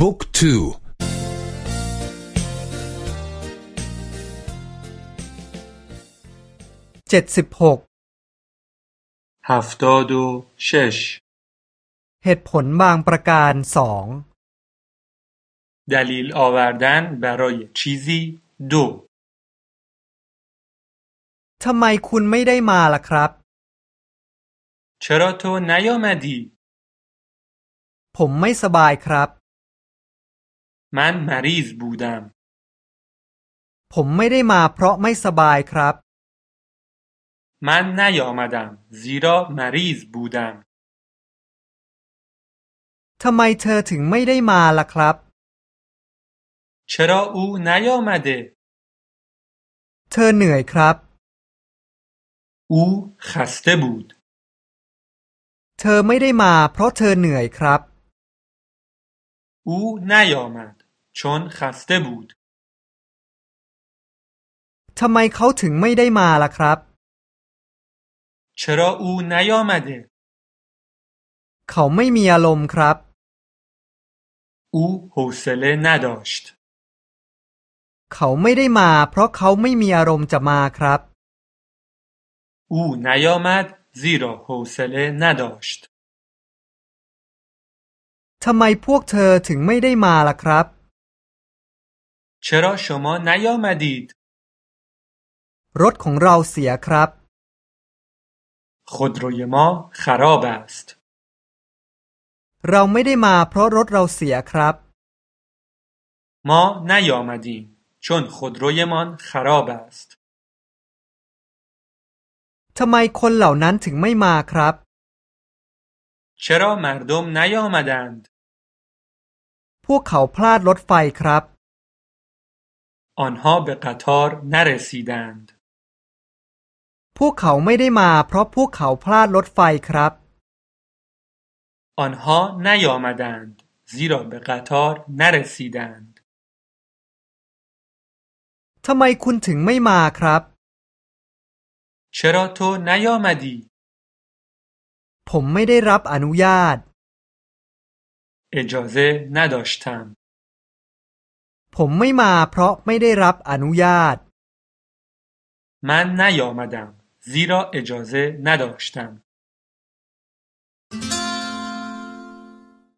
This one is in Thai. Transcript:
บุ๊กทูเจ็ดสิบหกฮัฟตอดูเชชเหตุผลบางประการสอง دلیل آوردن برای چیزی دو ทำไมคุณไม่ได้มาล่ะครับ چرا تو نیامدی ผมไม่สบายครับ من مریض بودم ผมไม่ได้มาเพราะไม่สบายครับ من نیامدم زیرا مریض بودم ทำไมเธอถึงไม่ได้มาล่ะครับ چرا او نیامده เธอเหนื่อยครับ او خسته بود เธอไม่ได้มาเพราะเธอเหนื่อยครับ او نیامد چون خسته بود ทำไมเขาถึงไม่ได้มาล่ะครับ چرا او نیامده เขาไม่มีอารมณ์ครับ او حوصله نداشت เขาไม่ได้มาเพราะเขาไม่มีอารมณ์จะมาครับ او نیامد زیرا حوصله نداشت ทำไมพวกเธอถึงไม่ได้มาล่ะครับ چرا شما نیامدید รถของเราเสียครับ خودروی ما خراب است เราไม่ได้มาเพราะรถเราเสียครับ ما نیامدیم چون خودرویمان خراب است ทำไมคนเหล่านั้นถึงไม่มาครับ چرا مردم نیامدند พวกเขาพลาดรถไฟครับ آنها به قطار نرسیدند พวกเขาไม่ได้มาเพราะพวกเขาพลาดรถไฟครับ آنها نیامدند زیرا به قطار نرسیدند ทำไมคุณถึงไม่มาครับ چرا تو نیامدی ผมไม่ได้รับอนุญาต اجازه نداشتم ผมไม่มาเพราะไม่ได้รับอนุญาต من نیامدم زیرا اجازه نداشتم